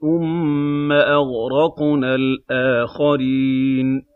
ثُمَّ أَغْرَقْنَا الْآخَرِينَ